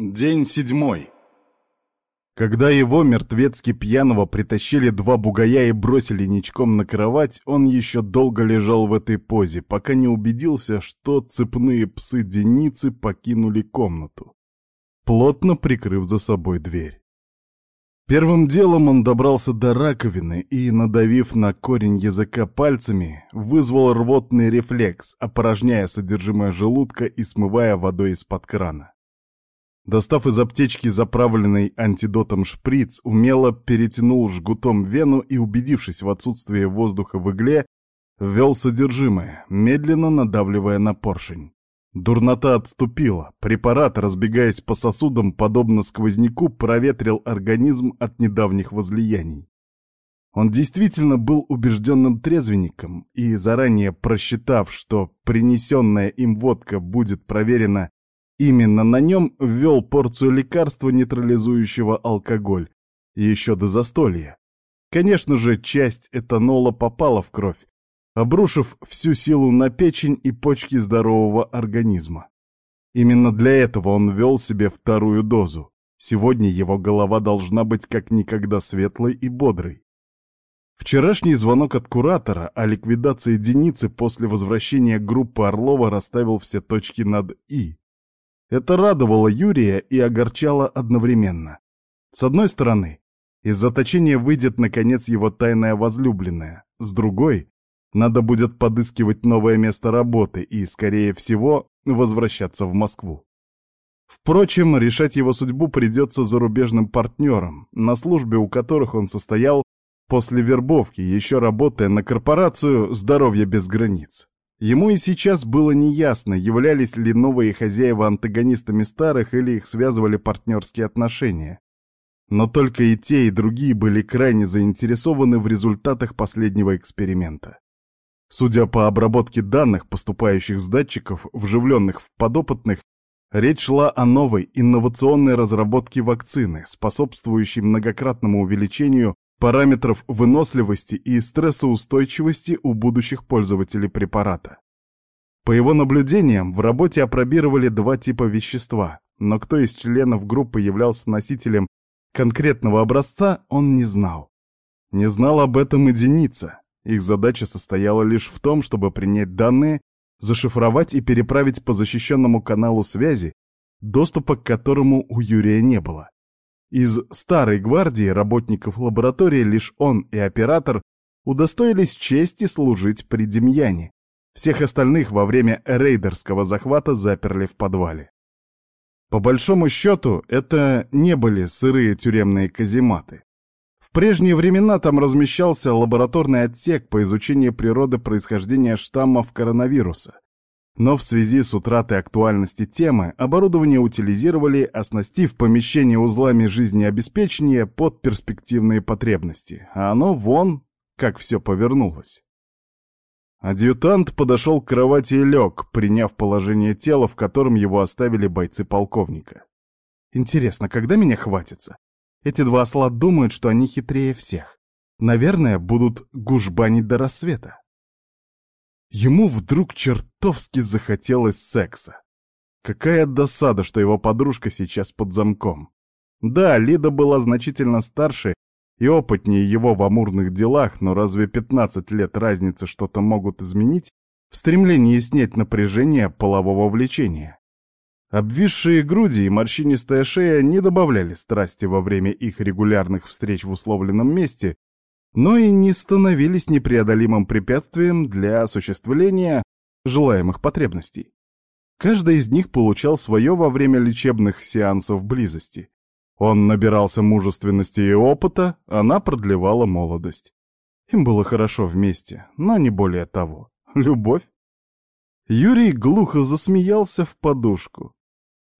День седьмой. Когда его, мертвецки пьяного, притащили два бугая и бросили ничком на кровать, он еще долго лежал в этой позе, пока не убедился, что цепные псы Деницы покинули комнату, плотно прикрыв за собой дверь. Первым делом он добрался до раковины и, надавив на корень языка пальцами, вызвал рвотный рефлекс, опорожняя содержимое желудка и смывая водой из-под крана. Достав из аптечки заправленный антидотом шприц, умело перетянул жгутом вену и, убедившись в отсутствии воздуха в игле, ввел содержимое, медленно надавливая на поршень. Дурнота отступила, препарат, разбегаясь по сосудам, подобно сквозняку, проветрил организм от недавних возлияний. Он действительно был убежденным трезвенником и, заранее просчитав, что принесенная им водка будет проверена Именно на нем ввел порцию лекарства, нейтрализующего алкоголь, еще до застолья. Конечно же, часть этанола попала в кровь, обрушив всю силу на печень и почки здорового организма. Именно для этого он ввел себе вторую дозу. Сегодня его голова должна быть как никогда светлой и бодрой. Вчерашний звонок от куратора о ликвидации Деницы после возвращения группы Орлова расставил все точки над «и». Это радовало Юрия и огорчало одновременно. С одной стороны, из заточения выйдет, наконец, его тайная возлюбленная. С другой, надо будет подыскивать новое место работы и, скорее всего, возвращаться в Москву. Впрочем, решать его судьбу придется зарубежным партнерам, на службе у которых он состоял после вербовки, еще работая на корпорацию «Здоровье без границ». Ему и сейчас было неясно, являлись ли новые хозяева антагонистами старых или их связывали партнерские отношения. Но только и те, и другие были крайне заинтересованы в результатах последнего эксперимента. Судя по обработке данных, поступающих с датчиков, вживленных в подопытных, речь шла о новой инновационной разработке вакцины, способствующей многократному увеличению параметров выносливости и стрессоустойчивости у будущих пользователей препарата. По его наблюдениям, в работе опробировали два типа вещества, но кто из членов группы являлся носителем конкретного образца, он не знал. Не знал об этом и Деница. Их задача состояла лишь в том, чтобы принять данные, зашифровать и переправить по защищенному каналу связи, доступа к которому у Юрия не было. Из старой гвардии работников лаборатории лишь он и оператор удостоились чести служить при Демьяне. Всех остальных во время рейдерского захвата заперли в подвале. По большому счету, это не были сырые тюремные казематы. В прежние времена там размещался лабораторный отсек по изучению природы происхождения штаммов коронавируса, но в связи с утратой актуальности темы оборудование утилизировали, оснастив помещение узлами жизнеобеспечения под перспективные потребности, а оно вон, как все повернулось. Адъютант подошел к кровати и лег, приняв положение тела, в котором его оставили бойцы полковника. Интересно, когда меня хватится? Эти два осла думают, что они хитрее всех. Наверное, будут гужбанить до рассвета. Ему вдруг чертовски захотелось секса. Какая досада, что его подружка сейчас под замком. Да, Лида была значительно старше и опытнее его в амурных делах, но разве 15 лет разницы что-то могут изменить в стремлении снять напряжение полового влечения? Обвисшие груди и морщинистая шея не добавляли страсти во время их регулярных встреч в условленном месте, но и не становились непреодолимым препятствием для осуществления желаемых потребностей. Каждый из них получал свое во время лечебных сеансов близости. Он набирался мужественности и опыта, она продлевала молодость. Им было хорошо вместе, но не более того. Любовь? Юрий глухо засмеялся в подушку.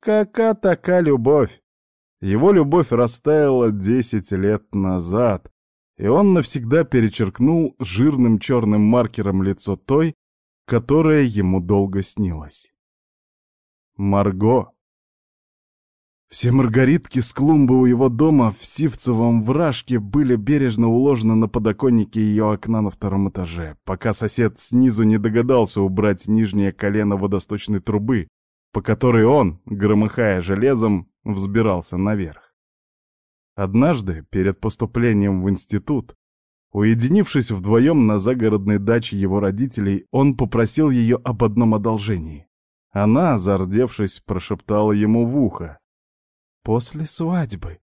Кака така любовь? Его любовь растаяла десять лет назад, и он навсегда перечеркнул жирным черным маркером лицо той, которая ему долго снилась. Марго. Все маргаритки с клумбы у его дома в Сивцевом вражке были бережно уложены на подоконнике ее окна на втором этаже, пока сосед снизу не догадался убрать нижнее колено водосточной трубы, по которой он, громыхая железом, взбирался наверх. Однажды, перед поступлением в институт, уединившись вдвоем на загородной даче его родителей, он попросил ее об одном одолжении. Она, зардевшись, прошептала ему в ухо. «После свадьбы»,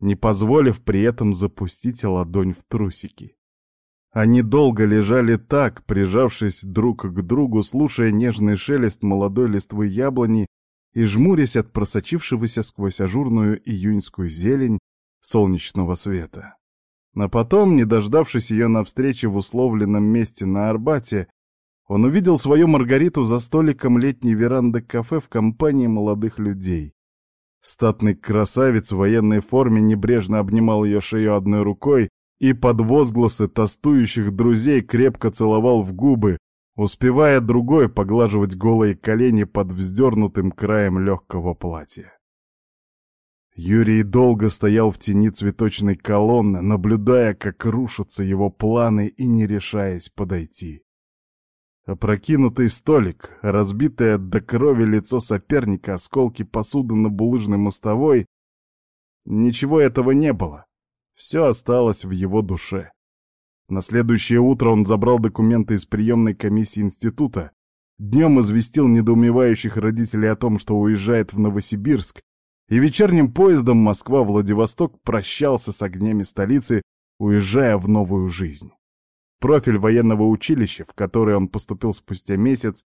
не позволив при этом запустить ладонь в трусики. Они долго лежали так, прижавшись друг к другу, слушая нежный шелест молодой листвы яблони и жмурясь от просочившегося сквозь ажурную июньскую зелень солнечного света. А потом, не дождавшись ее на встрече в условленном месте на Арбате, он увидел свою Маргариту за столиком летней веранды кафе в компании молодых людей. Статный красавец в военной форме небрежно обнимал ее шею одной рукой и под возгласы тостующих друзей крепко целовал в губы, успевая другой поглаживать голые колени под вздернутым краем легкого платья. Юрий долго стоял в тени цветочной колонны, наблюдая, как рушатся его планы и не решаясь подойти. Опрокинутый столик, разбитое до крови лицо соперника, осколки посуды на булыжной мостовой — ничего этого не было. Все осталось в его душе. На следующее утро он забрал документы из приемной комиссии института, днем известил недоумевающих родителей о том, что уезжает в Новосибирск, и вечерним поездом Москва-Владивосток прощался с огнями столицы, уезжая в новую жизнь. Профиль военного училища, в которое он поступил спустя месяц,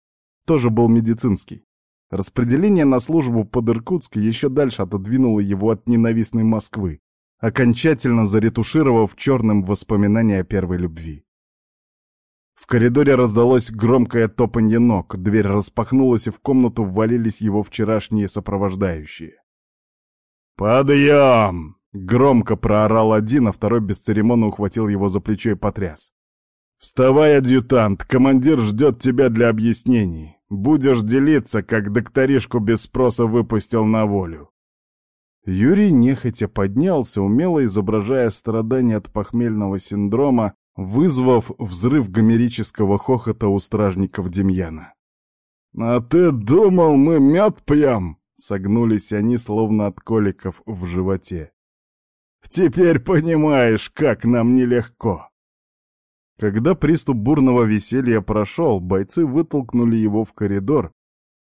тоже был медицинский. Распределение на службу под Иркутск еще дальше отодвинуло его от ненавистной Москвы, окончательно заретушировав черным воспоминания о первой любви. В коридоре раздалось громкое топанье ног, дверь распахнулась, и в комнату ввалились его вчерашние сопровождающие. «Подъем!» — громко проорал один, а второй бесцеремонно ухватил его за плечо и потряс. «Вставай, адъютант, командир ждет тебя для объяснений. Будешь делиться, как докторишку без спроса выпустил на волю». Юрий нехотя поднялся, умело изображая страдания от похмельного синдрома, вызвав взрыв гомерического хохота у стражников Демьяна. «А ты думал, мы мед пьем?» Согнулись они, словно от коликов в животе. «Теперь понимаешь, как нам нелегко!» Когда приступ бурного веселья прошел, бойцы вытолкнули его в коридор,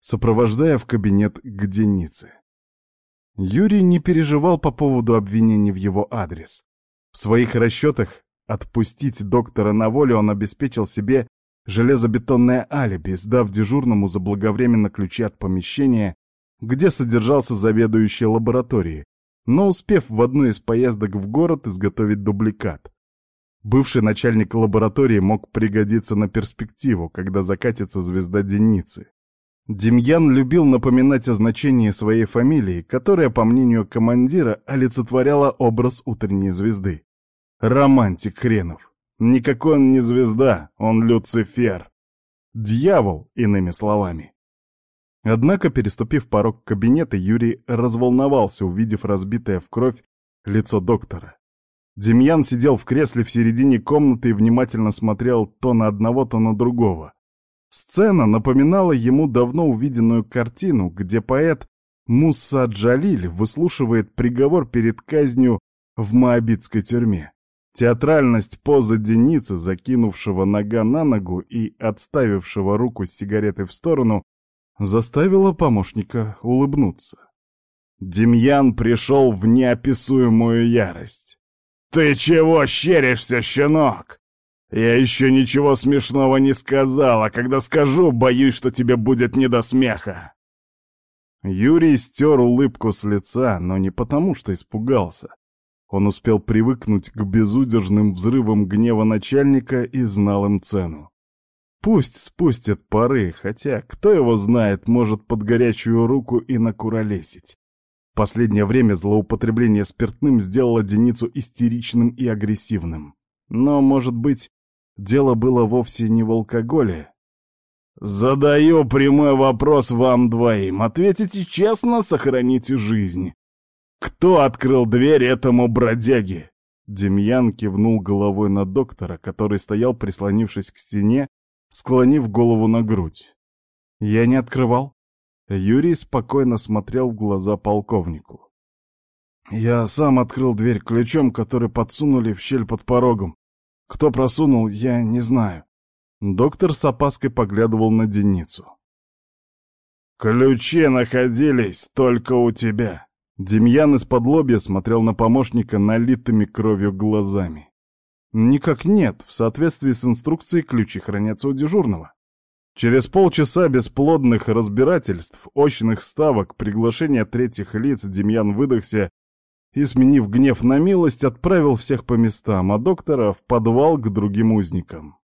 сопровождая в кабинет к Денице. Юрий не переживал по поводу обвинений в его адрес. В своих расчетах отпустить доктора на волю он обеспечил себе железобетонное алиби, сдав дежурному заблаговременно ключи от помещения, где содержался заведующий лабораторией, но успев в одну из поездок в город изготовить дубликат. Бывший начальник лаборатории мог пригодиться на перспективу, когда закатится звезда Деницы. Демьян любил напоминать о значении своей фамилии, которая, по мнению командира, олицетворяла образ утренней звезды. Романтик хренов. Никакой он не звезда, он Люцифер. Дьявол, иными словами. Однако, переступив порог кабинета, Юрий разволновался, увидев разбитое в кровь лицо доктора. Демьян сидел в кресле в середине комнаты и внимательно смотрел то на одного, то на другого. Сцена напоминала ему давно увиденную картину, где поэт Мусса Джалиль выслушивает приговор перед казнью в Моабитской тюрьме. Театральность позы Деницы, закинувшего нога на ногу и отставившего руку с сигаретой в сторону, заставила помощника улыбнуться. Демьян пришел в неописуемую ярость. «Ты чего щеришься, щенок? Я еще ничего смешного не сказал, а когда скажу, боюсь, что тебе будет не до смеха». Юрий стер улыбку с лица, но не потому, что испугался. Он успел привыкнуть к безудержным взрывам гнева начальника и знал им цену. Пусть спустят пары, хотя, кто его знает, может под горячую руку и накуролесить. В последнее время злоупотребление спиртным сделало Деницу истеричным и агрессивным. Но, может быть, дело было вовсе не в алкоголе. «Задаю прямой вопрос вам двоим. Ответите честно, сохраните жизнь. Кто открыл дверь этому бродяге?» Демьян кивнул головой на доктора, который стоял, прислонившись к стене, склонив голову на грудь. «Я не открывал», Юрий спокойно смотрел в глаза полковнику. «Я сам открыл дверь ключом, который подсунули в щель под порогом. Кто просунул, я не знаю». Доктор с опаской поглядывал на Деницу. «Ключи находились только у тебя». Демьян из-под смотрел на помощника налитыми кровью глазами. «Никак нет. В соответствии с инструкцией ключи хранятся у дежурного». Через полчаса бесплодных разбирательств, очных ставок, приглашения третьих лиц Демьян выдохся и, сменив гнев на милость, отправил всех по местам, а доктора в подвал к другим узникам.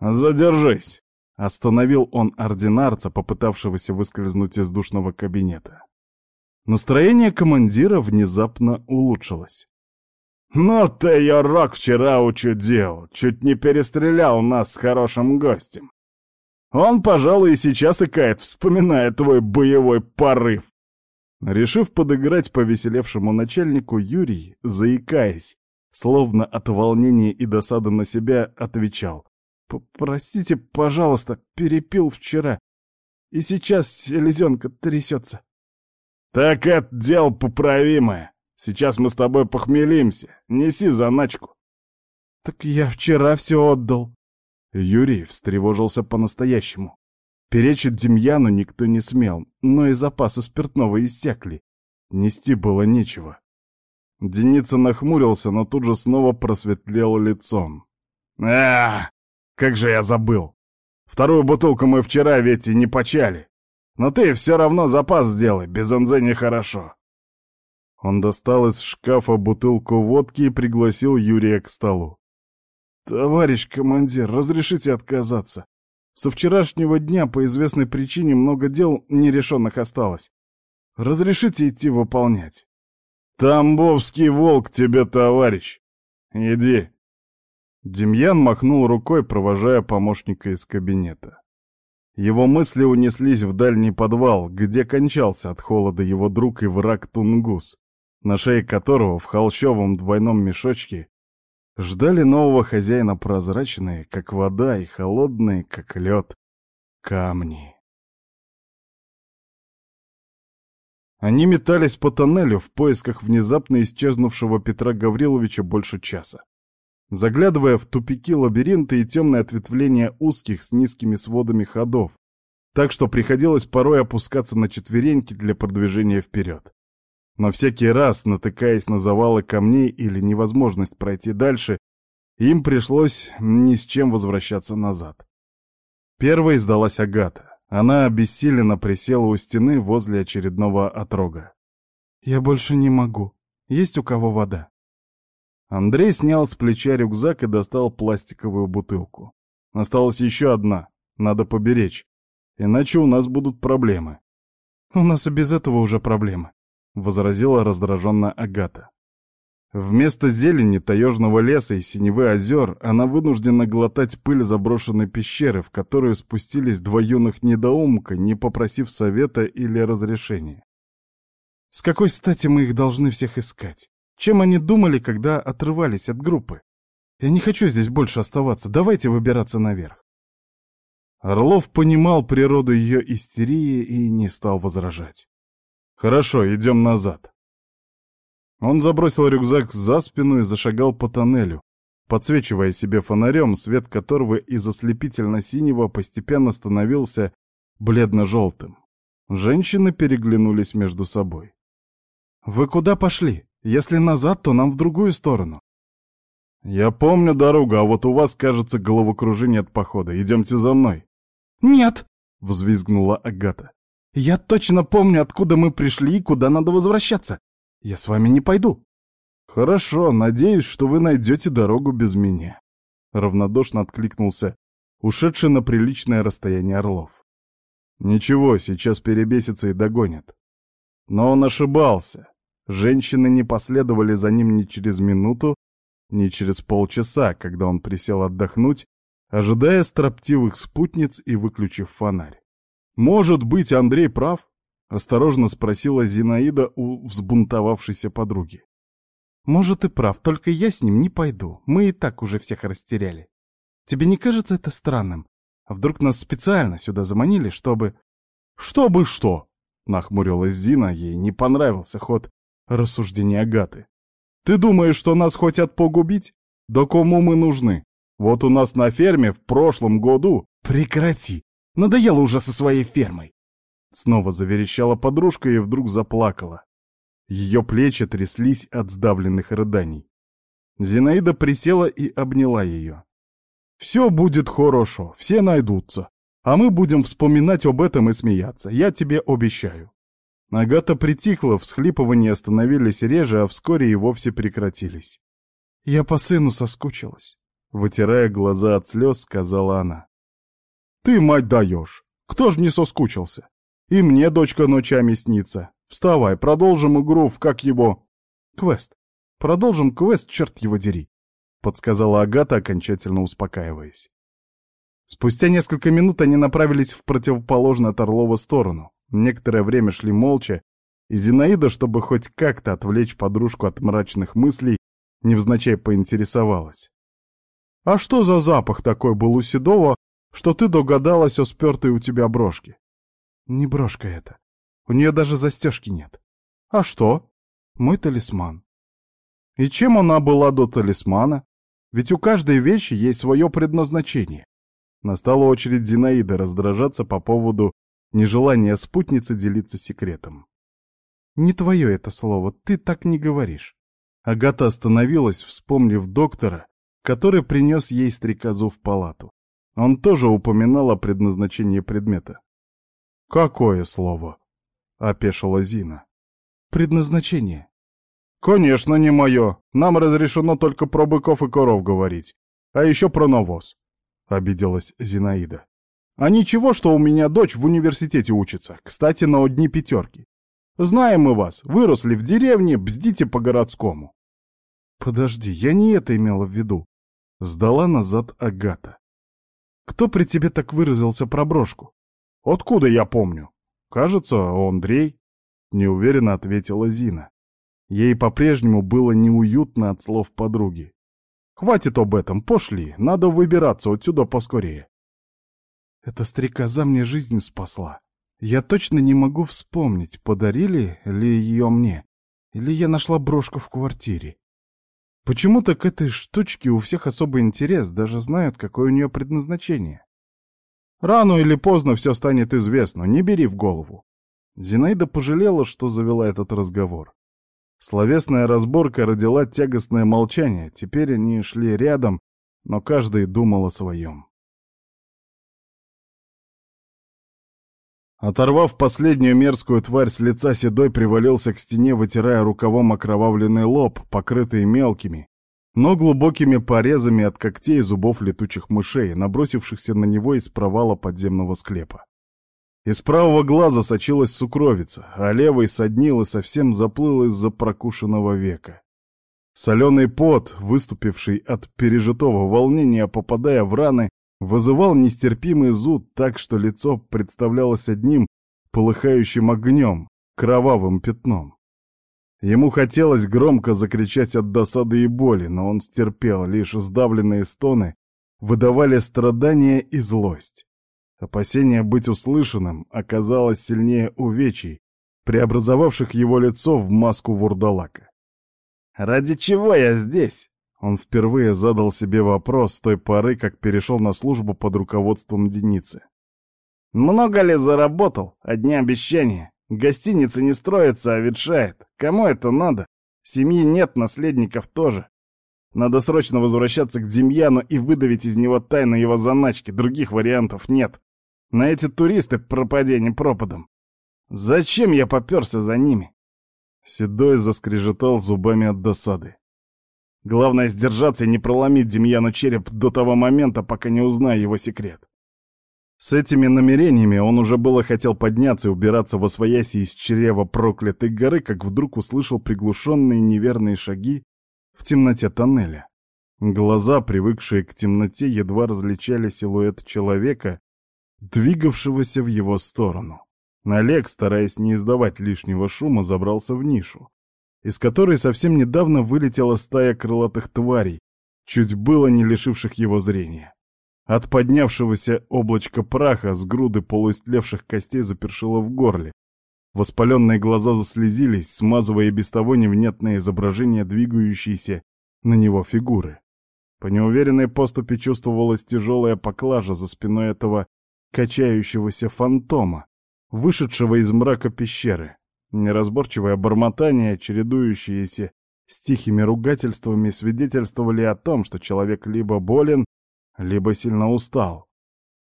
«Задержись!» — остановил он ординарца, попытавшегося выскользнуть из душного кабинета. Настроение командира внезапно улучшилось. «Ну ты, Йорок, вчера учудил, чуть не перестрелял нас с хорошим гостем. Он, пожалуй, и сейчас икает, вспоминая твой боевой порыв. Решив подыграть повеселевшему начальнику, Юрий, заикаясь, словно от волнения и досады на себя, отвечал. «Простите, пожалуйста, перепил вчера, и сейчас селезенка трясется». «Так это дело поправимое. Сейчас мы с тобой похмелимся. Неси заначку». «Так я вчера все отдал», Юрий встревожился по-настоящему. Перечить Демьяну никто не смел, но и запасы спиртного иссякли. Нести было нечего. Деница нахмурился, но тут же снова просветлел лицом. а Как же я забыл! Вторую бутылку мы вчера ведь и не почали. Но ты все равно запас сделай, без НЗ нехорошо. Он достал из шкафа бутылку водки и пригласил Юрия к столу. «Товарищ командир, разрешите отказаться. Со вчерашнего дня по известной причине много дел нерешенных осталось. Разрешите идти выполнять?» «Тамбовский волк тебе, товарищ! Иди!» Демьян махнул рукой, провожая помощника из кабинета. Его мысли унеслись в дальний подвал, где кончался от холода его друг и враг Тунгус, на шее которого в холщовом двойном мешочке Ждали нового хозяина прозрачные, как вода, и холодные, как лед, камни. Они метались по тоннелю в поисках внезапно исчезнувшего Петра Гавриловича больше часа. Заглядывая в тупики лабиринта и темные ответвления узких с низкими сводами ходов, так что приходилось порой опускаться на четвереньки для продвижения вперед. Но всякий раз, натыкаясь на завалы камней или невозможность пройти дальше, им пришлось ни с чем возвращаться назад. Первой сдалась Агата. Она обессиленно присела у стены возле очередного отрога. «Я больше не могу. Есть у кого вода?» Андрей снял с плеча рюкзак и достал пластиковую бутылку. Осталась еще одна. Надо поберечь. Иначе у нас будут проблемы. «У нас и без этого уже проблемы», — возразила раздраженно Агата. Вместо зелени, таежного леса и синевы озер она вынуждена глотать пыль заброшенной пещеры, в которую спустились два юных недоумка, не попросив совета или разрешения. С какой стати мы их должны всех искать? Чем они думали, когда отрывались от группы? Я не хочу здесь больше оставаться, давайте выбираться наверх. Орлов понимал природу ее истерии и не стал возражать. «Хорошо, идем назад». Он забросил рюкзак за спину и зашагал по тоннелю, подсвечивая себе фонарем, свет которого из ослепительно-синего постепенно становился бледно-желтым. Женщины переглянулись между собой. «Вы куда пошли? Если назад, то нам в другую сторону». «Я помню дорогу, а вот у вас, кажется, головокружение от похода. Идемте за мной». «Нет!» — взвизгнула Агата. «Я точно помню, откуда мы пришли и куда надо возвращаться. Я с вами не пойду. Хорошо, надеюсь, что вы найдете дорогу без меня. Равнодушно откликнулся ушедший на приличное расстояние Орлов. Ничего, сейчас перебесится и догонит. Но он ошибался. Женщины не последовали за ним ни через минуту, ни через полчаса, когда он присел отдохнуть, ожидая строптивых спутниц и выключив фонарь. Может быть, Андрей прав? — осторожно спросила Зинаида у взбунтовавшейся подруги. «Может, и прав, только я с ним не пойду. Мы и так уже всех растеряли. Тебе не кажется это странным? А вдруг нас специально сюда заманили, чтобы...» «Чтобы что?» — нахмурилась Зина, ей не понравился ход рассуждения Агаты. «Ты думаешь, что нас хотят погубить? Да кому мы нужны? Вот у нас на ферме в прошлом году...» «Прекрати! Надоело уже со своей фермой!» Снова заверещала подружка и вдруг заплакала. Ее плечи тряслись от сдавленных рыданий. Зинаида присела и обняла ее. «Все будет хорошо, все найдутся, а мы будем вспоминать об этом и смеяться, я тебе обещаю». Агата притихла, всхлипывания остановились реже, а вскоре и вовсе прекратились. «Я по сыну соскучилась», — вытирая глаза от слез, сказала она. «Ты, мать, даешь! Кто ж не соскучился? И мне дочка ночами снится. Вставай, продолжим игру в как его...» «Квест. Продолжим квест, черт его дери», — подсказала Агата, окончательно успокаиваясь. Спустя несколько минут они направились в противоположную от Орлова сторону. Некоторое время шли молча, и Зинаида, чтобы хоть как-то отвлечь подружку от мрачных мыслей, невзначай поинтересовалась. «А что за запах такой был у Седова, что ты догадалась о спертой у тебя брошке?» «Не брошка это. У нее даже застежки нет». «А что?» «Мой талисман». «И чем она была до талисмана? Ведь у каждой вещи есть свое предназначение». Настала очередь Зинаиды раздражаться по поводу нежелания спутницы делиться секретом. «Не твое это слово, ты так не говоришь». Агата остановилась, вспомнив доктора, который принес ей стрекозу в палату. Он тоже упоминал о предназначении предмета. «Какое слово?» — опешила Зина. «Предназначение». «Конечно, не мое. Нам разрешено только про быков и коров говорить. А еще про навоз», — обиделась Зинаида. «А ничего, что у меня дочь в университете учится. Кстати, на одни пятерки. Знаем мы вас. Выросли в деревне, бздите по-городскому». «Подожди, я не это имела в виду», — сдала назад Агата. «Кто при тебе так выразился про брошку?» «Откуда я помню?» «Кажется, Андрей», — неуверенно ответила Зина. Ей по-прежнему было неуютно от слов подруги. «Хватит об этом, пошли, надо выбираться отсюда поскорее». «Эта стрекоза мне жизнь спасла. Я точно не могу вспомнить, подарили ли ее мне, или я нашла брошку в квартире. Почему-то к этой штучке у всех особый интерес, даже знают, какое у нее предназначение. Рано или поздно все станет известно, не бери в голову. Зинаида пожалела, что завела этот разговор. Словесная разборка родила тягостное молчание, теперь они шли рядом, но каждый думал о своем. Оторвав последнюю мерзкую тварь с лица, Седой привалился к стене, вытирая рукавом окровавленный лоб, покрытый мелкими, но глубокими порезами от когтей и зубов летучих мышей, набросившихся на него из провала подземного склепа. Из правого глаза сочилась сукровица, а левый соднил и совсем заплыл из-за прокушенного века. Соленый пот, выступивший от пережитого волнения, попадая в раны, вызывал нестерпимый зуд так, что лицо представлялось одним полыхающим огнем, кровавым пятном. Ему хотелось громко закричать от досады и боли, но он стерпел, лишь сдавленные стоны выдавали страдания и злость. Опасение быть услышанным оказалось сильнее увечий, преобразовавших его лицо в маску вурдалака. «Ради чего я здесь?» Он впервые задал себе вопрос с той поры, как перешел на службу под руководством Деницы. «Много ли заработал? Одни обещания. Гостиница не строится, а ветшает. Кому это надо? Семьи нет, наследников тоже. Надо срочно возвращаться к Демьяну и выдавить из него тайну его заначки. Других вариантов нет. На эти туристы пропадение пропадом. Зачем я поперся за ними?» Седой заскрежетал зубами от досады. Главное сдержаться и не проломить Демьяну череп до того момента, пока не узнаю его секрет. С этими намерениями он уже было хотел подняться и убираться во свояси из чрева проклятой горы, как вдруг услышал приглушенные неверные шаги в темноте тоннеля. Глаза, привыкшие к темноте, едва различали силуэт человека, двигавшегося в его сторону. Олег, стараясь не издавать лишнего шума, забрался в нишу, из которой совсем недавно вылетела стая крылатых тварей, чуть было не лишивших его зрения. От поднявшегося облачка праха с груды полуистлевших костей запершило в горле. Воспаленные глаза заслезились, смазывая без того невнятное изображение двигающейся на него фигуры. По неуверенной поступе чувствовалась тяжелая поклажа за спиной этого качающегося фантома, вышедшего из мрака пещеры. Неразборчивое бормотание, чередующееся с тихими ругательствами, свидетельствовали о том, что человек либо болен, либо сильно устал.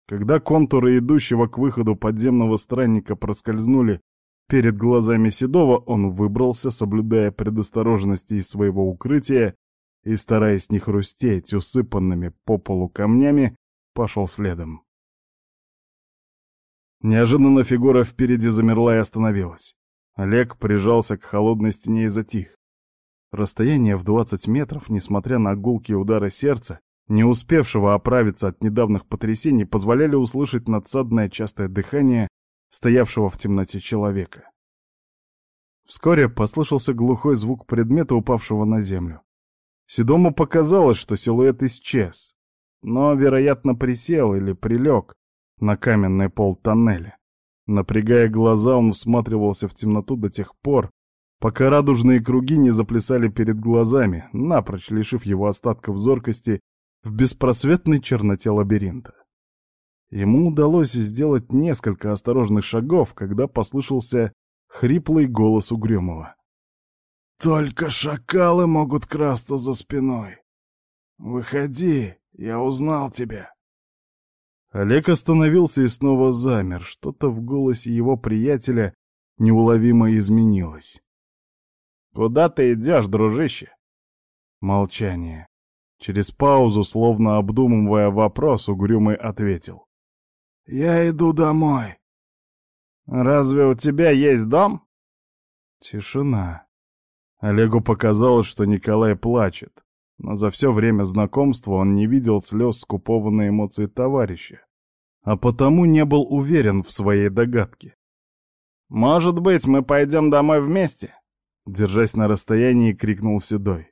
Когда контуры идущего к выходу подземного странника проскользнули перед глазами Седова, он выбрался, соблюдая предосторожности из своего укрытия и, стараясь не хрустеть усыпанными по полу камнями, пошел следом. Неожиданно фигура впереди замерла и остановилась. Олег прижался к холодной стене и затих. Расстояние в 20 метров, несмотря на гулкие удары сердца, не успевшего оправиться от недавних потрясений, позволяли услышать надсадное частое дыхание стоявшего в темноте человека. Вскоре послышался глухой звук предмета, упавшего на землю. Седому показалось, что силуэт исчез, но, вероятно, присел или прилег на каменный пол тоннеля. Напрягая глаза, он всматривался в темноту до тех пор, пока радужные круги не заплясали перед глазами, напрочь лишив его остатков зоркости в беспросветной черноте лабиринта. Ему удалось сделать несколько осторожных шагов, когда послышался хриплый голос Угрюмова. «Только шакалы могут красться за спиной. Выходи, я узнал тебя». Олег остановился и снова замер. Что-то в голосе его приятеля неуловимо изменилось. «Куда ты идешь, дружище?» Молчание. Через паузу, словно обдумывая вопрос, Угрюмый ответил. «Я иду домой». «Разве у тебя есть дом?» Тишина. Олегу показалось, что Николай плачет, но за все время знакомства он не видел слез скупованной эмоции товарища, а потому не был уверен в своей догадке. «Может быть, мы пойдем домой вместе?» Держась на расстоянии, крикнул Седой.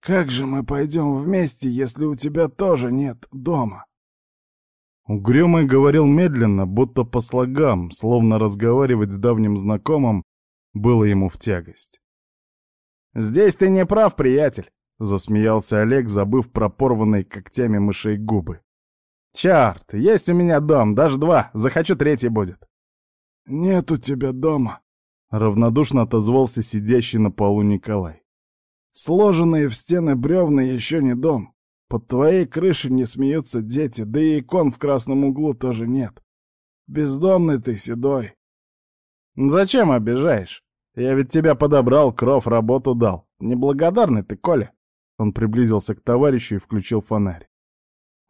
«Как же мы пойдем вместе, если у тебя тоже нет дома?» Угрюмый говорил медленно, будто по слогам, словно разговаривать с давним знакомым было ему в тягость. «Здесь ты не прав, приятель», — засмеялся Олег, забыв про порванные когтями мышей губы. «Черт, есть у меня дом, даже два, захочу третий будет». «Нет у тебя дома», — равнодушно отозвался сидящий на полу Николай. Сложенные в стены бревна еще не дом. Под твоей крышей не смеются дети, да и икон в красном углу тоже нет. Бездомный ты, седой. Зачем обижаешь? Я ведь тебя подобрал, кров, работу дал. Неблагодарный ты, Коля. Он приблизился к товарищу и включил фонарь.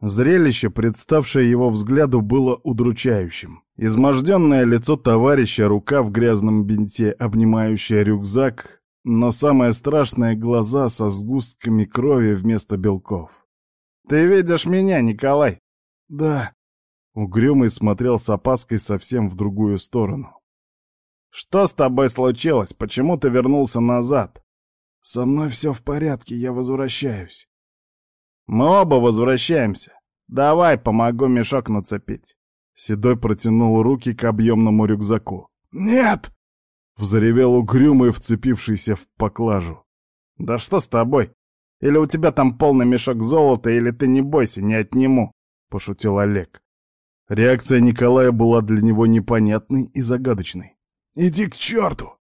Зрелище, представшее его взгляду, было удручающим. Изможденное лицо товарища, рука в грязном бинте, обнимающая рюкзак, но самое страшное — глаза со сгустками крови вместо белков. «Ты видишь меня, Николай?» «Да». Угрюмый смотрел с опаской совсем в другую сторону. «Что с тобой случилось? Почему ты вернулся назад?» «Со мной все в порядке, я возвращаюсь». «Мы оба возвращаемся. Давай, помогу мешок нацепить». Седой протянул руки к объемному рюкзаку. «Нет!» Взревел угрюмый, вцепившийся в поклажу. «Да что с тобой? Или у тебя там полный мешок золота, или ты не бойся, не отниму», — пошутил Олег. Реакция Николая была для него непонятной и загадочной. «Иди к черту!»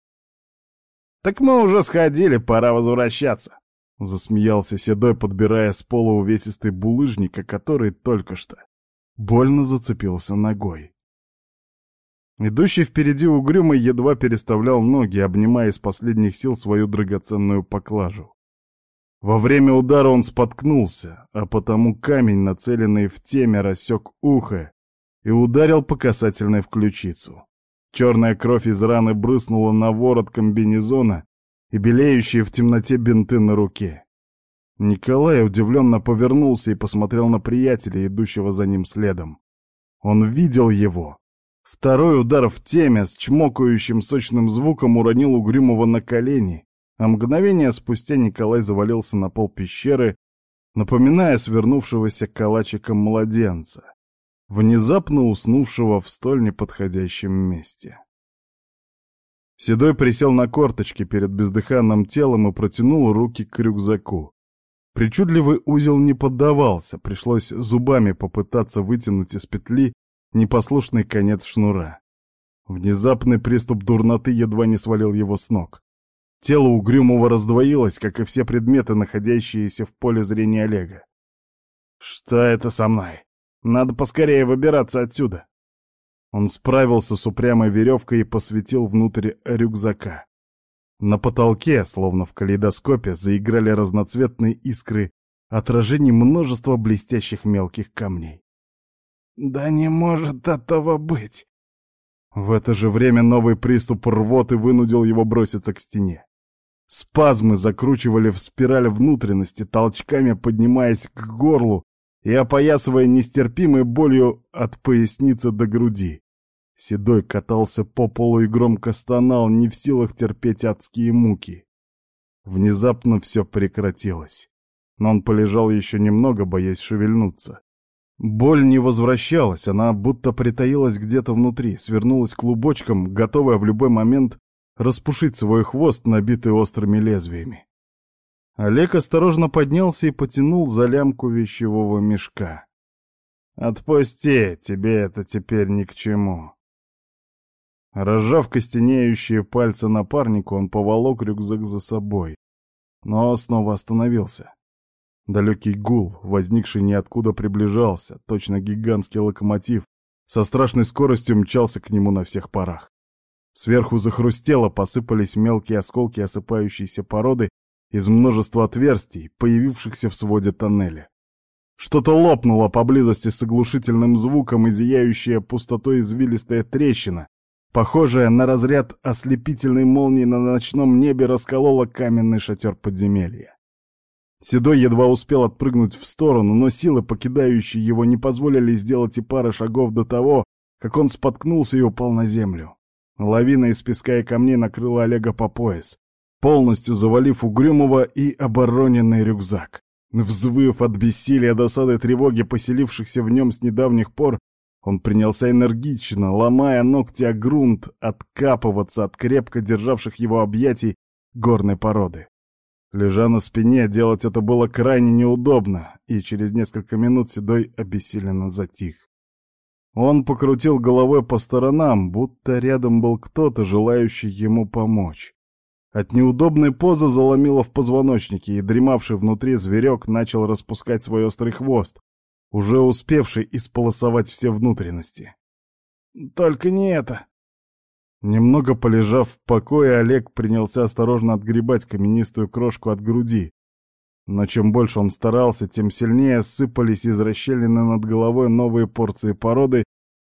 «Так мы уже сходили, пора возвращаться», — засмеялся Седой, подбирая с пола увесистый булыжник, о который только что больно зацепился ногой. Идущий впереди угрюмый едва переставлял ноги, обнимая из последних сил свою драгоценную поклажу. Во время удара он споткнулся, а потому камень, нацеленный в теме, рассек ухо и ударил по касательной в ключицу. Черная кровь из раны брызнула на ворот комбинезона и белеющие в темноте бинты на руке. Николай удивленно повернулся и посмотрел на приятеля, идущего за ним следом. Он видел его, Второй удар в теме с чмокающим сочным звуком уронил Угрюмого на колени, а мгновение спустя Николай завалился на пол пещеры, напоминая свернувшегося калачиком младенца, внезапно уснувшего в столь неподходящем месте. Седой присел на корточки перед бездыханным телом и протянул руки к рюкзаку. Причудливый узел не поддавался, пришлось зубами попытаться вытянуть из петли непослушный конец шнура. Внезапный приступ дурноты едва не свалил его с ног. Тело угрюмого раздвоилось, как и все предметы, находящиеся в поле зрения Олега. «Что это со мной? Надо поскорее выбираться отсюда!» Он справился с упрямой веревкой и посветил внутрь рюкзака. На потолке, словно в калейдоскопе, заиграли разноцветные искры отражений множества блестящих мелких камней. «Да не может этого быть!» В это же время новый приступ рвоты вынудил его броситься к стене. Спазмы закручивали в спираль внутренности, толчками поднимаясь к горлу и опоясывая нестерпимой болью от поясницы до груди. Седой катался по полу и громко стонал, не в силах терпеть адские муки. Внезапно все прекратилось. Но он полежал еще немного, боясь шевельнуться. Боль не возвращалась, она будто притаилась где-то внутри, свернулась клубочком, готовая в любой момент распушить свой хвост, набитый острыми лезвиями. Олег осторожно поднялся и потянул за лямку вещевого мешка. «Отпусти, тебе это теперь ни к чему». Разжав костенеющие пальцы напарнику, он поволок рюкзак за собой, но снова остановился. Далекий гул, возникший ниоткуда, приближался, точно гигантский локомотив, со страшной скоростью мчался к нему на всех парах. Сверху захрустело, посыпались мелкие осколки осыпающейся породы из множества отверстий, появившихся в своде тоннеля. Что-то лопнуло поблизости с оглушительным звуком и зияющая пустотой извилистая трещина, похожая на разряд ослепительной молнии на ночном небе, расколола каменный шатер подземелья. Седой едва успел отпрыгнуть в сторону, но силы, покидающие его, не позволили сделать и пары шагов до того, как он споткнулся и упал на землю. Лавина из песка и камней накрыла Олега по пояс, полностью завалив угрюмого и обороненный рюкзак. Взвыв от бессилия, досады и тревоги, поселившихся в нем с недавних пор, он принялся энергично, ломая ногти о грунт, откапываться от крепко державших его объятий горной породы. Лежа на спине, делать это было крайне неудобно, и через несколько минут Седой обессиленно затих. Он покрутил головой по сторонам, будто рядом был кто-то, желающий ему помочь. От неудобной позы заломило в позвоночнике, и дремавший внутри зверек начал распускать свой острый хвост, уже успевший исполосовать все внутренности. «Только не это!» Немного полежав в покое, Олег принялся осторожно отгребать каменистую крошку от груди, но чем больше он старался, тем сильнее сыпались из расщелины над головой новые порции породы,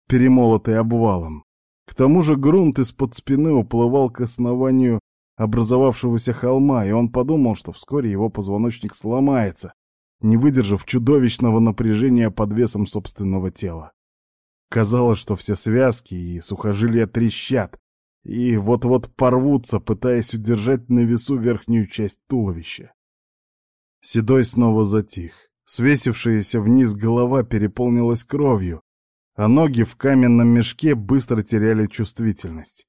перемолотые обвалом. К тому же грунт из-под спины уплывал к основанию образовавшегося холма, и он подумал, что вскоре его позвоночник сломается, не выдержав чудовищного напряжения под весом собственного тела. Казалось, что все связки и сухожилия трещат, и вот-вот порвутся, пытаясь удержать на весу верхнюю часть туловища. Седой снова затих. Свесившаяся вниз голова переполнилась кровью, а ноги в каменном мешке быстро теряли чувствительность.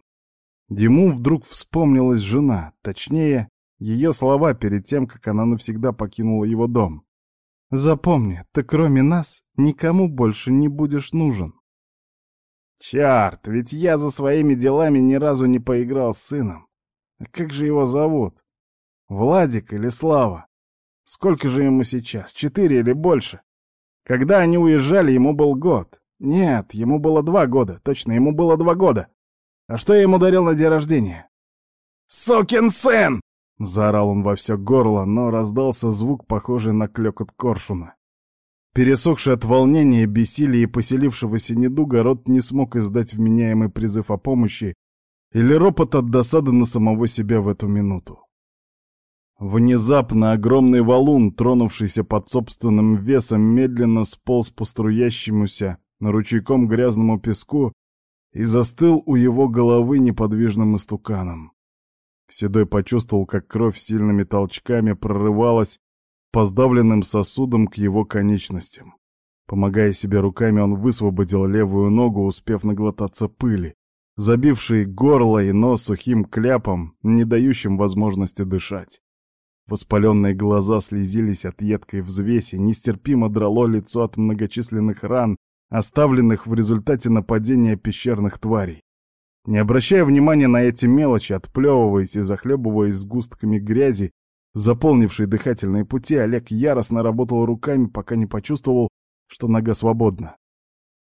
Ему вдруг вспомнилась жена, точнее, ее слова перед тем, как она навсегда покинула его дом. «Запомни, ты кроме нас никому больше не будешь нужен». Черт, ведь я за своими делами ни разу не поиграл с сыном. А как же его зовут? Владик или Слава? Сколько же ему сейчас? Четыре или больше? Когда они уезжали, ему был год. Нет, ему было два года. Точно, ему было два года. А что я ему дарил на день рождения? «Сукин сын!» — заорал он во все горло, но раздался звук, похожий на клёкот коршуна. Пересохший от волнения, бессилия и поселившегося недуга, рот не смог издать вменяемый призыв о помощи или ропот от досады на самого себя в эту минуту. Внезапно огромный валун, тронувшийся под собственным весом, медленно сполз по струящемуся на ручейком грязному песку и застыл у его головы неподвижным истуканом. Седой почувствовал, как кровь сильными толчками прорывалась по сдавленным сосудам к его конечностям. Помогая себе руками, он высвободил левую ногу, успев наглотаться пыли, забившей горло и нос сухим кляпом, не дающим возможности дышать. Воспаленные глаза слезились от едкой взвеси, нестерпимо драло лицо от многочисленных ран, оставленных в результате нападения пещерных тварей. Не обращая внимания на эти мелочи, отплевываясь и захлебываясь сгустками грязи, заполнившей дыхательные пути, Олег яростно работал руками, пока не почувствовал, что нога свободна.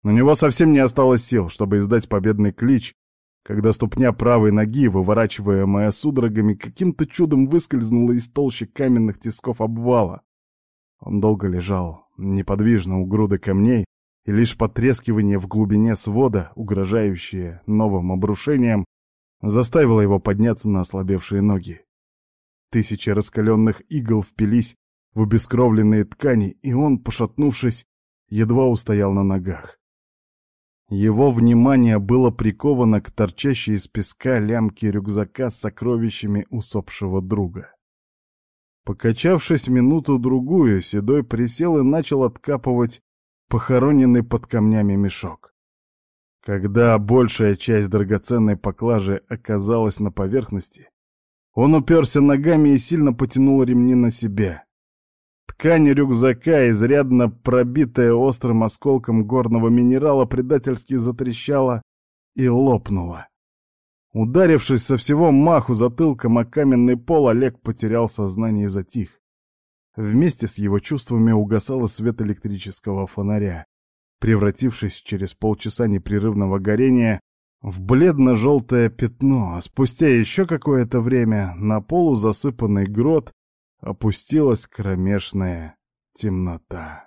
У него совсем не осталось сил, чтобы издать победный клич, когда ступня правой ноги, выворачиваемая судорогами, каким-то чудом выскользнула из толщи каменных тисков обвала. Он долго лежал, неподвижно у груды камней, и лишь потрескивание в глубине свода, угрожающее новым обрушением, заставило его подняться на ослабевшие ноги. Тысячи раскаленных игл впились в обескровленные ткани, и он, пошатнувшись, едва устоял на ногах. Его внимание было приковано к торчащей из песка лямке рюкзака с сокровищами усопшего друга. Покачавшись минуту-другую, Седой присел и начал откапывать похороненный под камнями мешок. Когда большая часть драгоценной поклажи оказалась на поверхности, он уперся ногами и сильно потянул ремни на себя. Ткань рюкзака, изрядно пробитая острым осколком горного минерала, предательски затрещала и лопнула. Ударившись со всего маху затылком о каменный пол, Олег потерял сознание и затих. Вместе с его чувствами угасал свет электрического фонаря, превратившись через полчаса непрерывного горения в бледно-желтое пятно, а спустя еще какое-то время на полу засыпанный грот опустилась кромешная темнота.